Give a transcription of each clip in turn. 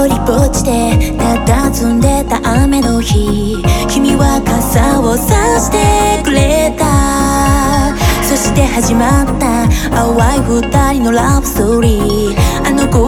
ぼっちで佇んでた雨の日。君は傘をさしてくれた。そして始まった淡い二人のラブストーリー。あの子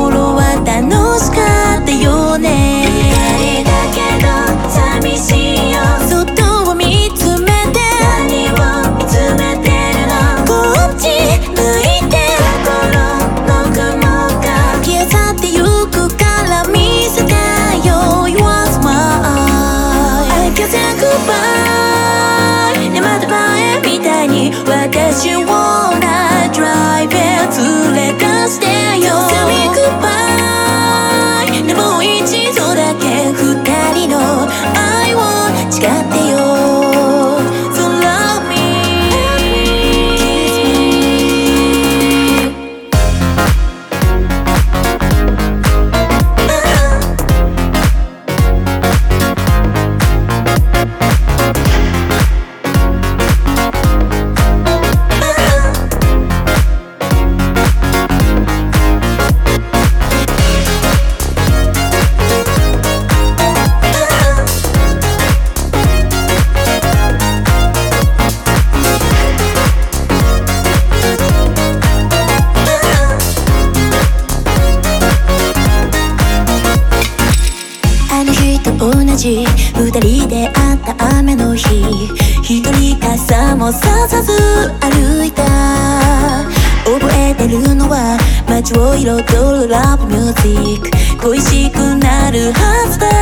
私をな同じ二人で会った雨の日。一人傘もささず歩いた。覚えてるのは街を彩るラブミュージック。恋しくなるはずだ。